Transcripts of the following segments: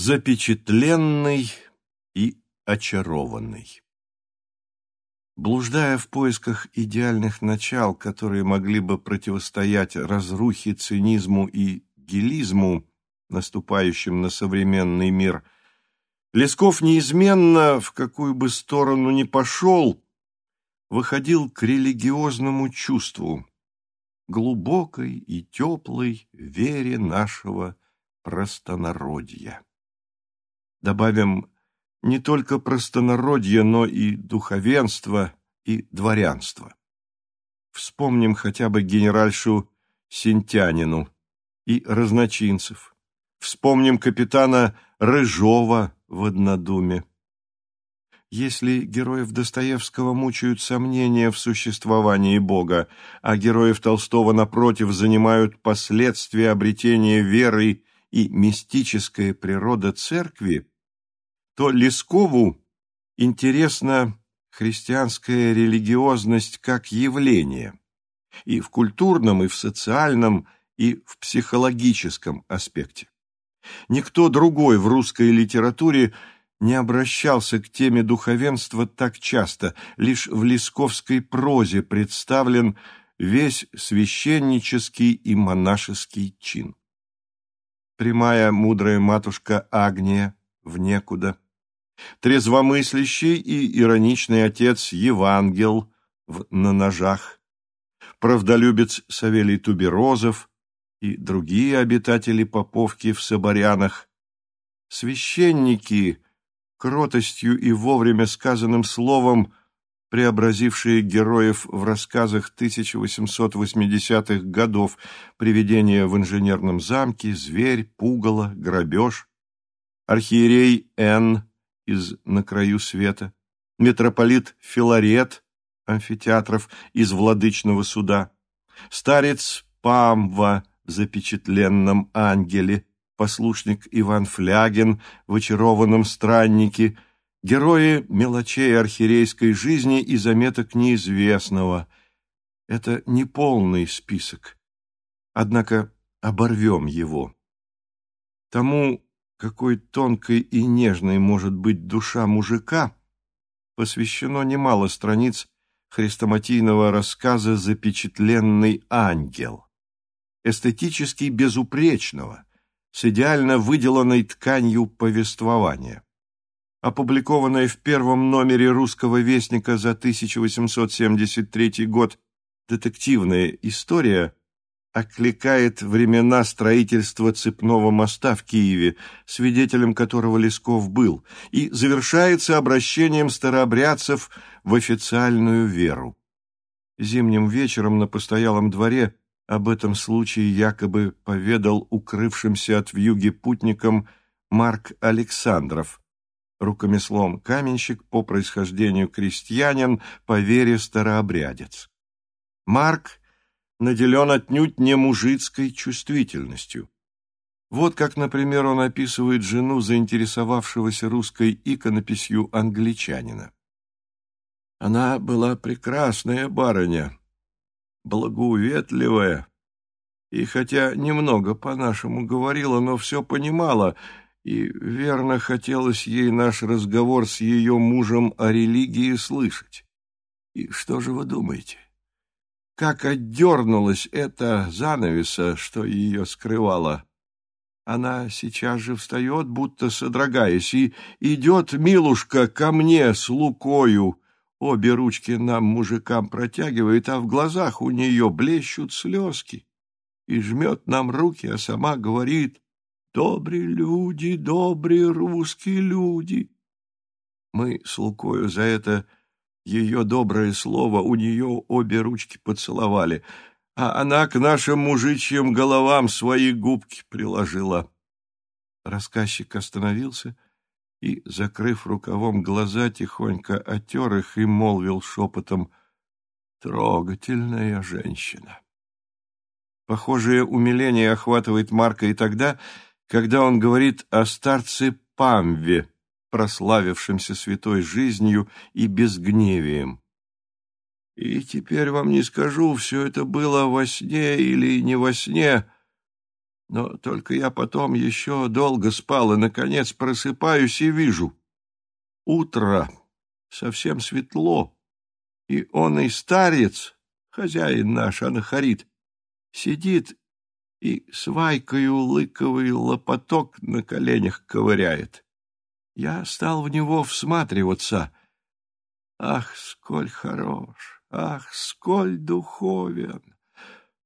Запечатленный и очарованный Блуждая в поисках идеальных начал, которые могли бы противостоять разрухе, цинизму и гелизму, наступающим на современный мир, Лесков неизменно, в какую бы сторону ни пошел, выходил к религиозному чувству, глубокой и теплой вере нашего простонародья. Добавим не только простонародье, но и духовенство и дворянство. Вспомним хотя бы генеральшу Синтянину и разночинцев. Вспомним капитана Рыжова в однодуме. Если героев Достоевского мучают сомнения в существовании Бога, а героев Толстого, напротив, занимают последствия обретения веры и мистическая природа церкви, то Лескову интересна христианская религиозность как явление и в культурном, и в социальном, и в психологическом аспекте. Никто другой в русской литературе не обращался к теме духовенства так часто, лишь в лесковской прозе представлен весь священнический и монашеский чин прямая мудрая матушка Агния в некуда, трезвомыслящий и ироничный отец Евангел в «На ножах», правдолюбец Савелий Туберозов и другие обитатели Поповки в Соборянах, священники, кротостью и вовремя сказанным словом преобразившие героев в рассказах 1880-х годов. «Привидение в инженерном замке», «Зверь», «Пугало», «Грабеж», архиерей Н. из «На краю света», митрополит Филарет, амфитеатров из «Владычного суда», старец Памва в запечатленном ангеле, послушник Иван Флягин в очарованном страннике – Герои мелочей архирейской жизни и заметок неизвестного. Это не полный список. Однако оборвем его. Тому, какой тонкой и нежной может быть душа мужика, посвящено немало страниц хрестоматийного рассказа «Запечатленный ангел», эстетически безупречного, с идеально выделанной тканью повествования опубликованная в первом номере «Русского вестника» за 1873 год детективная история окликает времена строительства цепного моста в Киеве, свидетелем которого Лесков был, и завершается обращением старообрядцев в официальную веру. Зимним вечером на постоялом дворе об этом случае якобы поведал укрывшимся от вьюги путникам Марк Александров, рукомеслом каменщик, по происхождению крестьянин, по вере старообрядец. Марк наделен отнюдь не мужицкой чувствительностью. Вот как, например, он описывает жену заинтересовавшегося русской иконописью англичанина. Она была прекрасная барыня, благоуветливая, и хотя немного по-нашему говорила, но все понимала — и верно хотелось ей наш разговор с ее мужем о религии слышать. И что же вы думаете? Как отдернулась эта занавеса, что ее скрывала? Она сейчас же встает, будто содрогаясь, и идет, милушка, ко мне с лукою. Обе ручки нам, мужикам, протягивает, а в глазах у нее блещут слезки. И жмет нам руки, а сама говорит — Добрые люди, добрые русские люди. Мы с Лукою за это ее доброе слово у нее обе ручки поцеловали, а она к нашим мужичьим головам свои губки приложила. Рассказчик остановился и, закрыв рукавом глаза, тихонько отер их и молвил шепотом «Трогательная женщина». Похожее умиление охватывает Марка и тогда, когда он говорит о старце Памве, прославившемся святой жизнью и безгневием. И теперь вам не скажу, все это было во сне или не во сне, Но только я потом еще долго спал, и, наконец, просыпаюсь и вижу. Утро, совсем светло, и он и старец, хозяин наш, Анахарит, сидит и свайкою лыковый лопоток на коленях ковыряет. Я стал в него всматриваться. Ах, сколь хорош, ах, сколь духовен!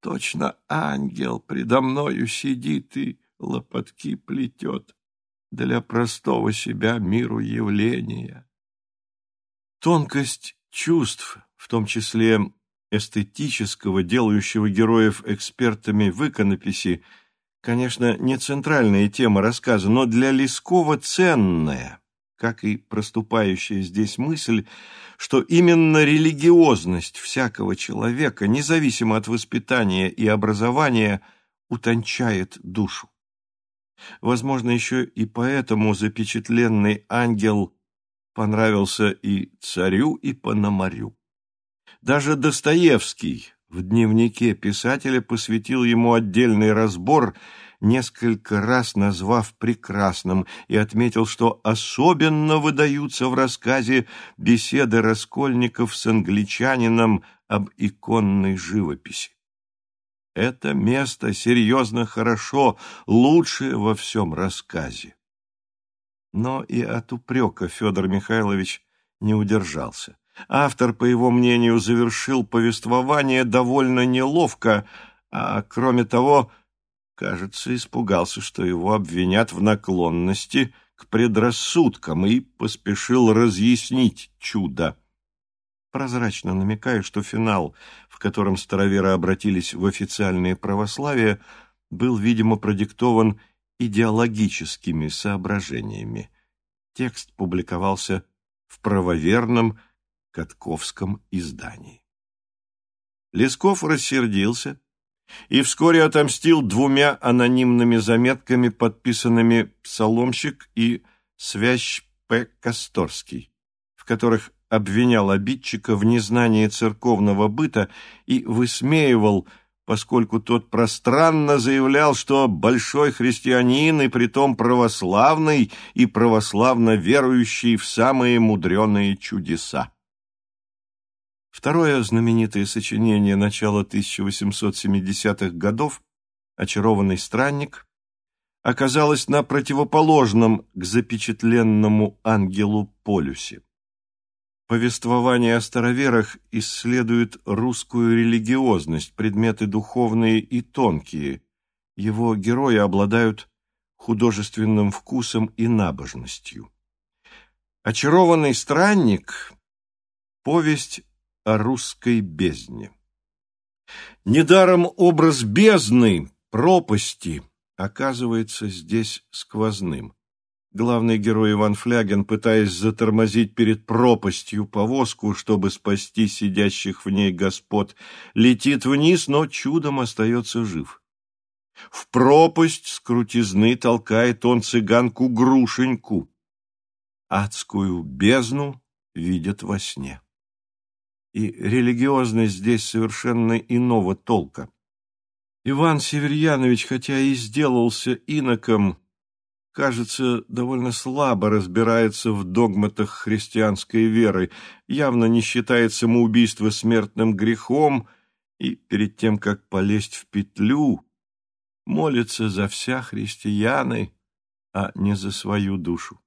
Точно ангел предо мною сидит и лопотки плетет для простого себя миру явления. Тонкость чувств, в том числе эстетического, делающего героев экспертами в иконописи, конечно, не центральная тема рассказа, но для Лескова ценная, как и проступающая здесь мысль, что именно религиозность всякого человека, независимо от воспитания и образования, утончает душу. Возможно, еще и поэтому запечатленный ангел понравился и царю, и пономарю. Даже Достоевский в дневнике писателя посвятил ему отдельный разбор – несколько раз назвав прекрасным, и отметил, что особенно выдаются в рассказе беседы Раскольников с англичанином об иконной живописи. Это место серьезно хорошо, лучшее во всем рассказе. Но и от упрека Федор Михайлович не удержался. Автор, по его мнению, завершил повествование довольно неловко, а, кроме того, кажется, испугался, что его обвинят в наклонности к предрассудкам и поспешил разъяснить чудо. Прозрачно намекая, что финал, в котором староверы обратились в официальное православие, был, видимо, продиктован идеологическими соображениями. Текст публиковался в правоверном Катковском издании. Лесков рассердился, и вскоре отомстил двумя анонимными заметками, подписанными «Псаломщик» и «Свящ П. Косторский», в которых обвинял обидчика в незнании церковного быта и высмеивал, поскольку тот пространно заявлял, что большой христианин и притом православный и православно верующий в самые мудреные чудеса. Второе знаменитое сочинение начала 1870-х годов «Очарованный странник» оказалось на противоположном к запечатленному ангелу полюсе. Повествование о староверах исследует русскую религиозность, предметы духовные и тонкие. Его герои обладают художественным вкусом и набожностью. «Очарованный странник» — повесть о русской бездне. Недаром образ бездны, пропасти, оказывается здесь сквозным. Главный герой Иван Фляген, пытаясь затормозить перед пропастью повозку, чтобы спасти сидящих в ней господ, летит вниз, но чудом остается жив. В пропасть с крутизны толкает он цыганку-грушеньку. Адскую бездну видят во сне и религиозность здесь совершенно иного толка. Иван Северьянович, хотя и сделался иноком, кажется, довольно слабо разбирается в догматах христианской веры, явно не считает самоубийство смертным грехом и перед тем, как полезть в петлю, молится за вся христианы, а не за свою душу.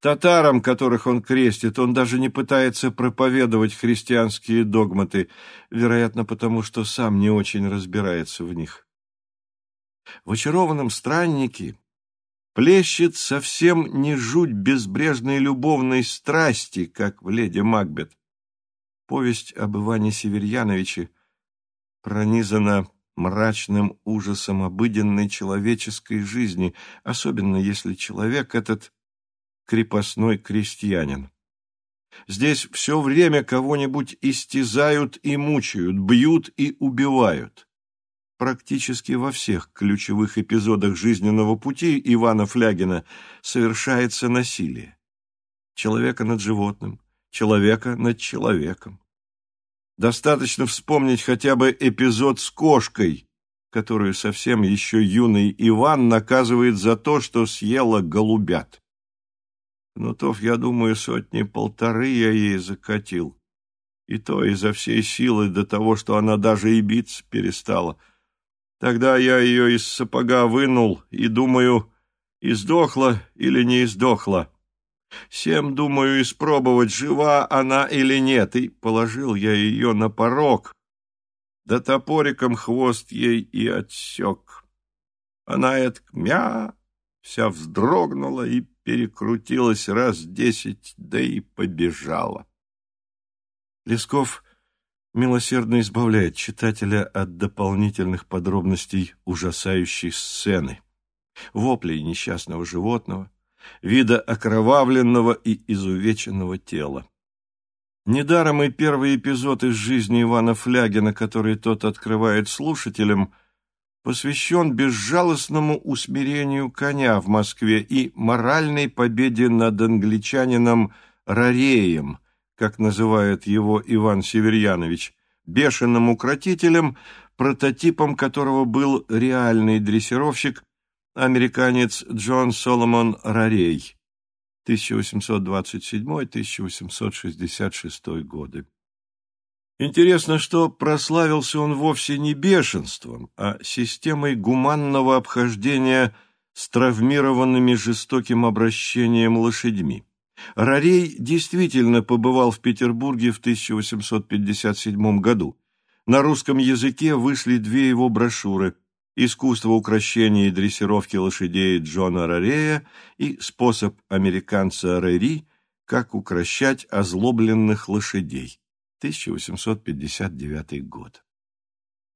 Татарам, которых он крестит, он даже не пытается проповедовать христианские догматы, вероятно, потому что сам не очень разбирается в них. В очарованном страннике плещет совсем не жуть безбрежной любовной страсти, как в «Леди Макбет». Повесть об Иване Северьяновиче пронизана мрачным ужасом обыденной человеческой жизни, особенно если человек этот крепостной крестьянин. Здесь все время кого-нибудь истязают и мучают, бьют и убивают. Практически во всех ключевых эпизодах жизненного пути Ивана Флягина совершается насилие. Человека над животным, человека над человеком. Достаточно вспомнить хотя бы эпизод с кошкой, которую совсем еще юный Иван наказывает за то, что съела голубят. Кнутов, я думаю, сотни полторы я ей закатил. И то изо всей силы до того, что она даже и биться перестала. Тогда я ее из сапога вынул и думаю, издохла или не издохла. Всем, думаю, испробовать, жива она или нет, и положил я ее на порог, да топориком хвост ей и отсек. Она это мя, вся вздрогнула и перекрутилась раз десять, да и побежала. Лесков милосердно избавляет читателя от дополнительных подробностей ужасающей сцены, воплей несчастного животного, вида окровавленного и изувеченного тела. Недаром и первый эпизод из жизни Ивана Флягина, который тот открывает слушателям, посвящен безжалостному усмирению коня в Москве и моральной победе над англичанином Рареем, как называет его Иван Северьянович, бешеным укротителем, прототипом которого был реальный дрессировщик, американец Джон Соломон Рарей. 1827-1866 годы. Интересно, что прославился он вовсе не бешенством, а системой гуманного обхождения с травмированными жестоким обращением лошадьми. Рарей действительно побывал в Петербурге в 1857 году. На русском языке вышли две его брошюры – искусство укрощения и дрессировки лошадей Джона Рорея и способ американца Рери, как укрощать озлобленных лошадей. 1859 год.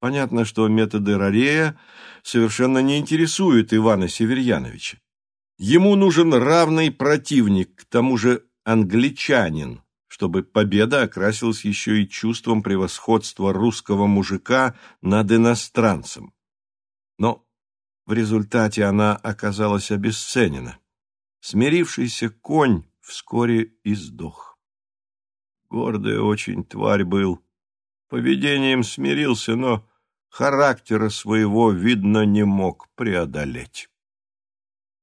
Понятно, что методы Рорея совершенно не интересуют Ивана Северьяновича. Ему нужен равный противник, к тому же англичанин, чтобы победа окрасилась еще и чувством превосходства русского мужика над иностранцем но в результате она оказалась обесценена. Смирившийся конь вскоре издох. Гордый очень тварь был. Поведением смирился, но характера своего, видно, не мог преодолеть.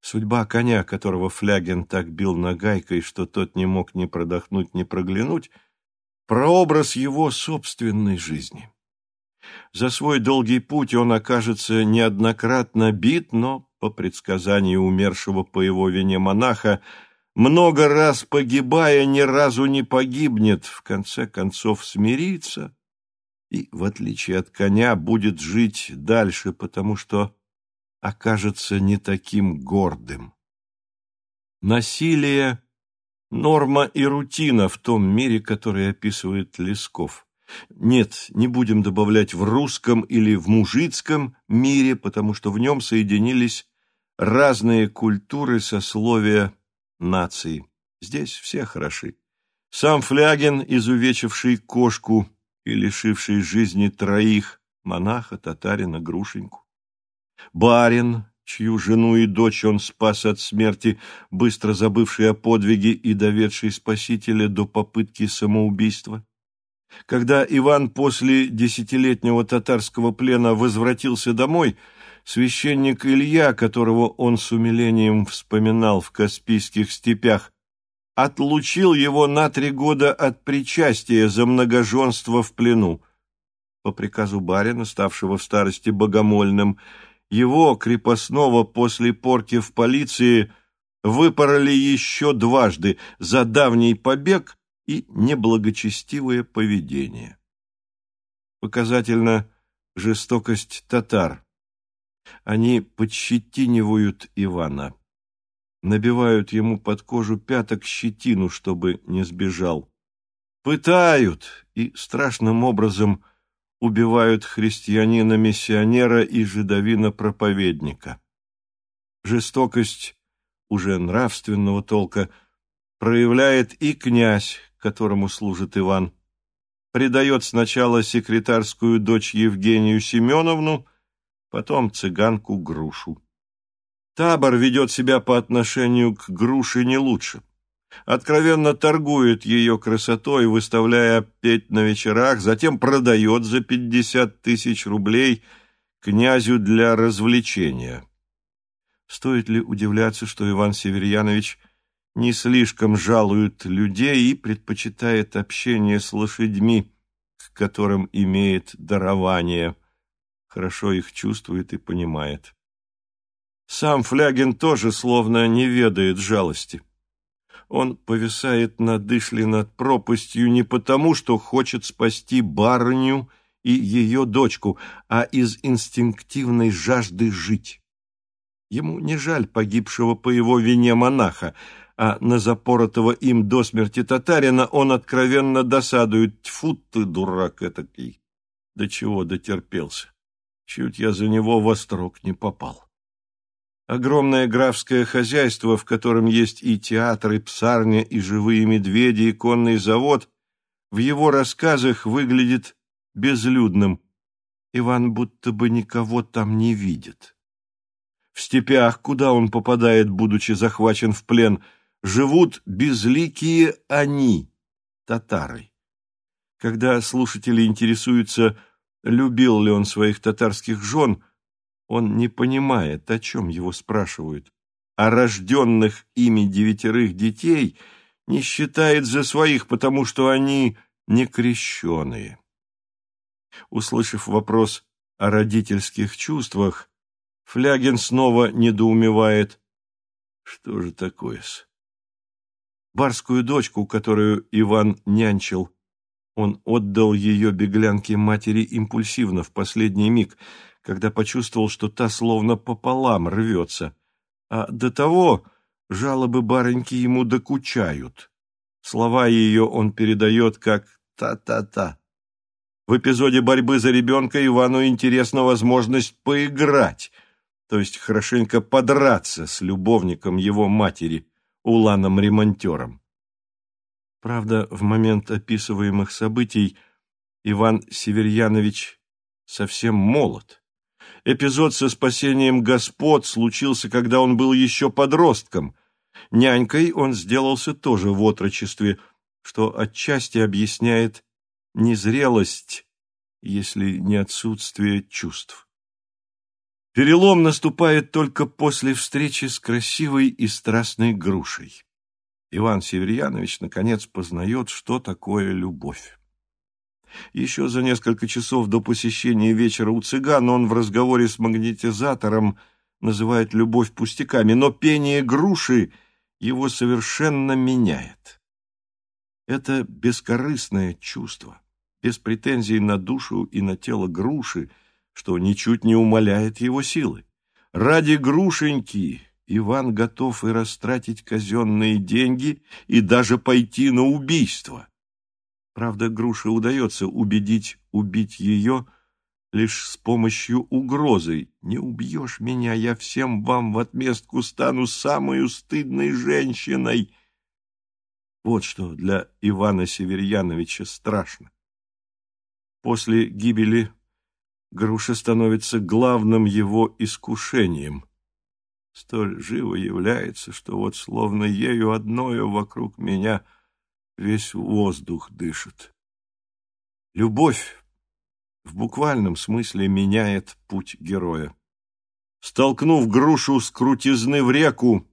Судьба коня, которого Флягин так бил нагайкой, что тот не мог ни продохнуть, ни проглянуть, прообраз его собственной жизни. За свой долгий путь он окажется неоднократно бит, но, по предсказанию умершего по его вине монаха, много раз погибая, ни разу не погибнет, в конце концов смирится и, в отличие от коня, будет жить дальше, потому что окажется не таким гордым. Насилие — норма и рутина в том мире, который описывает Лесков. Нет, не будем добавлять в русском или в мужицком мире, потому что в нем соединились разные культуры, сословия, нации. Здесь все хороши. Сам Флягин, изувечивший кошку и лишивший жизни троих, монаха, татарина, грушеньку. Барин, чью жену и дочь он спас от смерти, быстро забывший о подвиге и доведший спасителя до попытки самоубийства. Когда Иван после десятилетнего татарского плена возвратился домой, священник Илья, которого он с умилением вспоминал в Каспийских степях, отлучил его на три года от причастия за многоженство в плену. По приказу барина, ставшего в старости богомольным, его, крепостного после порки в полиции, выпороли еще дважды за давний побег и неблагочестивое поведение. Показательно жестокость татар. Они подщетинивают Ивана, набивают ему под кожу пяток щетину, чтобы не сбежал. Пытают и страшным образом убивают христианина-миссионера и жидовина-проповедника. Жестокость уже нравственного толка проявляет и князь, которому служит Иван, предает сначала секретарскую дочь Евгению Семеновну, потом цыганку Грушу. Табор ведет себя по отношению к Груше не лучше. Откровенно торгует ее красотой, выставляя петь на вечерах, затем продает за пятьдесят тысяч рублей князю для развлечения. Стоит ли удивляться, что Иван Северьянович не слишком жалует людей и предпочитает общение с лошадьми, к которым имеет дарование, хорошо их чувствует и понимает. Сам Флягин тоже словно не ведает жалости. Он повисает на дышле над пропастью не потому, что хочет спасти барыню и ее дочку, а из инстинктивной жажды жить. Ему не жаль погибшего по его вине монаха, а на запоротого им до смерти татарина он откровенно досадует. Тьфу ты, дурак этакий! До чего дотерпелся? Чуть я за него во строк не попал. Огромное графское хозяйство, в котором есть и театр, и псарня, и живые медведи, и конный завод, в его рассказах выглядит безлюдным. Иван будто бы никого там не видит. В степях, куда он попадает, будучи захвачен в плен, живут безликие они, татары. Когда слушатели интересуются, любил ли он своих татарских жен, он не понимает, о чем его спрашивают. А рожденных ими девятерых детей не считает за своих, потому что они не крещеные. Услышав вопрос о родительских чувствах, Флягин снова недоумевает. Что же такое-с? Барскую дочку, которую Иван нянчил, он отдал ее беглянке матери импульсивно в последний миг, когда почувствовал, что та словно пополам рвется. А до того жалобы барыньки ему докучают. Слова ее он передает как «та-та-та». В эпизоде борьбы за ребенка Ивану интересна возможность поиграть — то есть хорошенько подраться с любовником его матери, Уланом-ремонтером. Правда, в момент описываемых событий Иван Северьянович совсем молод. Эпизод со спасением господ случился, когда он был еще подростком. Нянькой он сделался тоже в отрочестве, что отчасти объясняет незрелость, если не отсутствие чувств. Перелом наступает только после встречи с красивой и страстной грушей. Иван Северьянович наконец познает, что такое любовь. Еще за несколько часов до посещения вечера у цыган он в разговоре с магнетизатором называет любовь пустяками, но пение груши его совершенно меняет. Это бескорыстное чувство, без претензий на душу и на тело груши – что ничуть не умаляет его силы. Ради грушеньки Иван готов и растратить казенные деньги, и даже пойти на убийство. Правда, груше удается убедить убить ее лишь с помощью угрозы. «Не убьешь меня, я всем вам в отместку стану самой стыдной женщиной». Вот что для Ивана Северьяновича страшно. После гибели груша становится главным его искушением. Столь живо является, что вот словно ею одною вокруг меня весь воздух дышит. Любовь в буквальном смысле меняет путь героя. Столкнув грушу с крутизны в реку,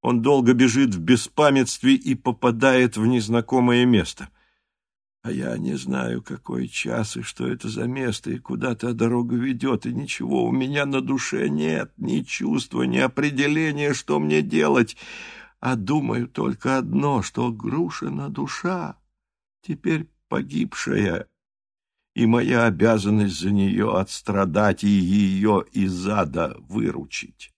он долго бежит в беспамятстве и попадает в незнакомое место — а я не знаю, какой час и что это за место, и куда та дорога ведет, и ничего у меня на душе нет, ни чувства, ни определения, что мне делать, а думаю только одно, что Грушина душа теперь погибшая, и моя обязанность за нее отстрадать и ее из ада выручить.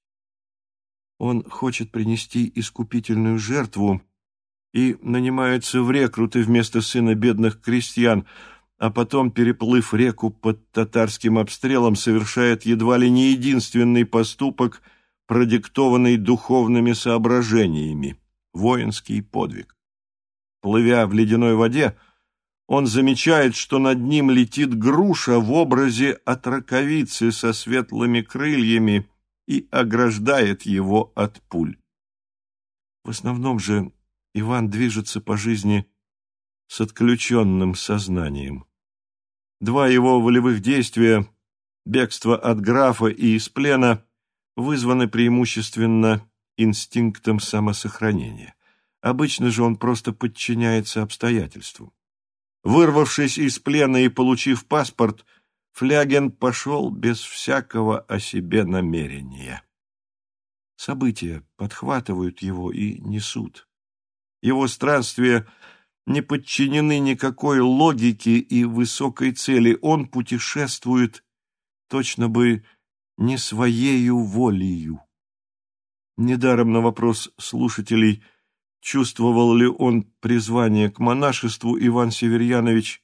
Он хочет принести искупительную жертву, и нанимаются в рекруты вместо сына бедных крестьян, а потом, переплыв реку под татарским обстрелом, совершает едва ли не единственный поступок, продиктованный духовными соображениями – воинский подвиг. Плывя в ледяной воде, он замечает, что над ним летит груша в образе отраковицы со светлыми крыльями и ограждает его от пуль. В основном же Иван движется по жизни с отключенным сознанием. Два его волевых действия Бегство от графа и из плена вызваны преимущественно инстинктом самосохранения. Обычно же он просто подчиняется обстоятельствам. Вырвавшись из плена и получив паспорт, Фляген пошел без всякого о себе намерения. События подхватывают его и несут. Его странствия не подчинены никакой логике и высокой цели. Он путешествует точно бы не своею волею. Недаром на вопрос слушателей, чувствовал ли он призвание к монашеству, Иван Северьянович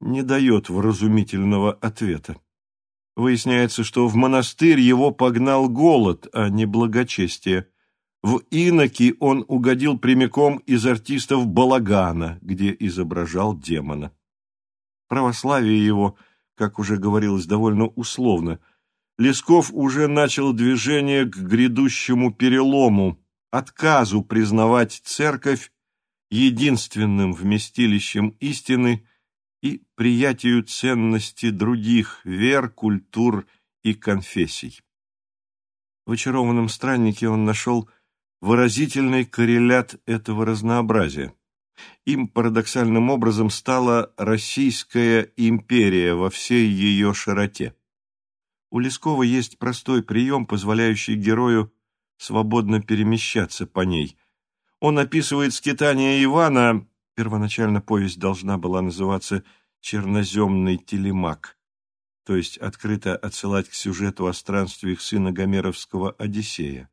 не дает вразумительного ответа. Выясняется, что в монастырь его погнал голод, а не благочестие. В иноки он угодил прямиком из артистов балагана, где изображал демона. Православие его, как уже говорилось, довольно условно. Лесков уже начал движение к грядущему перелому, отказу признавать церковь единственным вместилищем истины и приятию ценности других вер, культур и конфессий. В очарованном страннике он нашел выразительный коррелят этого разнообразия. Им парадоксальным образом стала Российская империя во всей ее широте. У Лескова есть простой прием, позволяющий герою свободно перемещаться по ней. Он описывает скитание Ивана, первоначально повесть должна была называться «Черноземный телемак», то есть открыто отсылать к сюжету о странствиях сына Гомеровского Одиссея.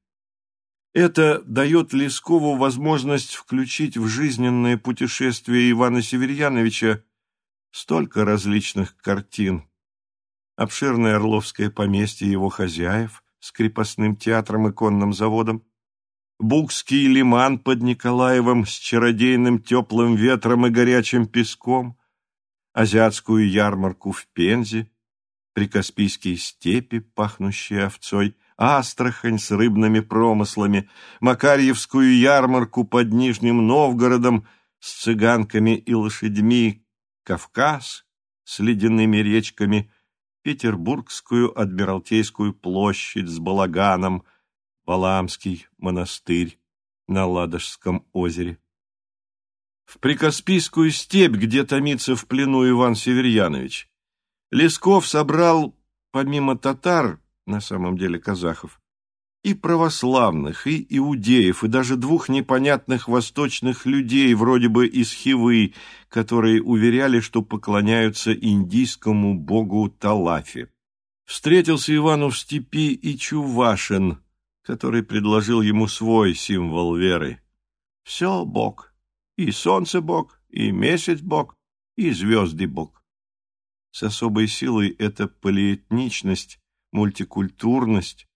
Это дает Лескову возможность включить в жизненное путешествие Ивана Северьяновича столько различных картин. Обширное Орловское поместье его хозяев с крепостным театром и конным заводом, Букский лиман под Николаевым с чародейным теплым ветром и горячим песком, азиатскую ярмарку в Пензе, прикаспийские степи, пахнущие овцой – Астрахань с рыбными промыслами, Макарьевскую ярмарку под Нижним Новгородом с цыганками и лошадьми, Кавказ с ледяными речками, Петербургскую Адмиралтейскую площадь с балаганом, Валамский монастырь на Ладожском озере. В Прикаспийскую степь, где томится в плену Иван Северьянович, Лесков собрал, помимо татар, на самом деле казахов, и православных, и иудеев, и даже двух непонятных восточных людей, вроде бы из Хивы, которые уверяли, что поклоняются индийскому богу Талафе. Встретился Ивану в степи и Чувашин, который предложил ему свой символ веры. Все Бог, и солнце Бог, и месяц Бог, и звезды Бог. С особой силой эта полиэтничность мультикультурность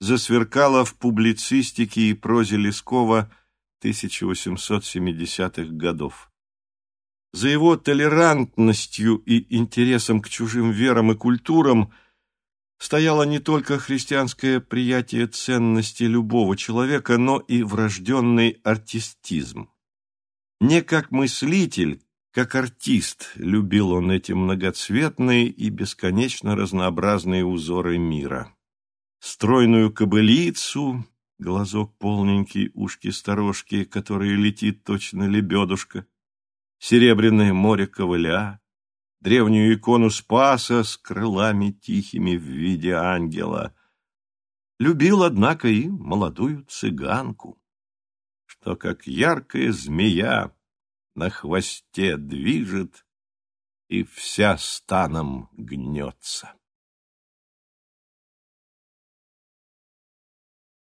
засверкала в публицистике и прозе Лескова 1870-х годов. За его толерантностью и интересом к чужим верам и культурам стояло не только христианское приятие ценности любого человека, но и врожденный артистизм. Не как мыслитель, как артист любил он эти многоцветные и бесконечно разнообразные узоры мира. Стройную кобылицу, глазок полненький, ушки-сторожки, которые летит точно лебедушка, серебряное море ковыля, древнюю икону Спаса с крылами тихими в виде ангела. Любил, однако, и молодую цыганку, что, как яркая змея, на хвосте движет и вся станом гнется.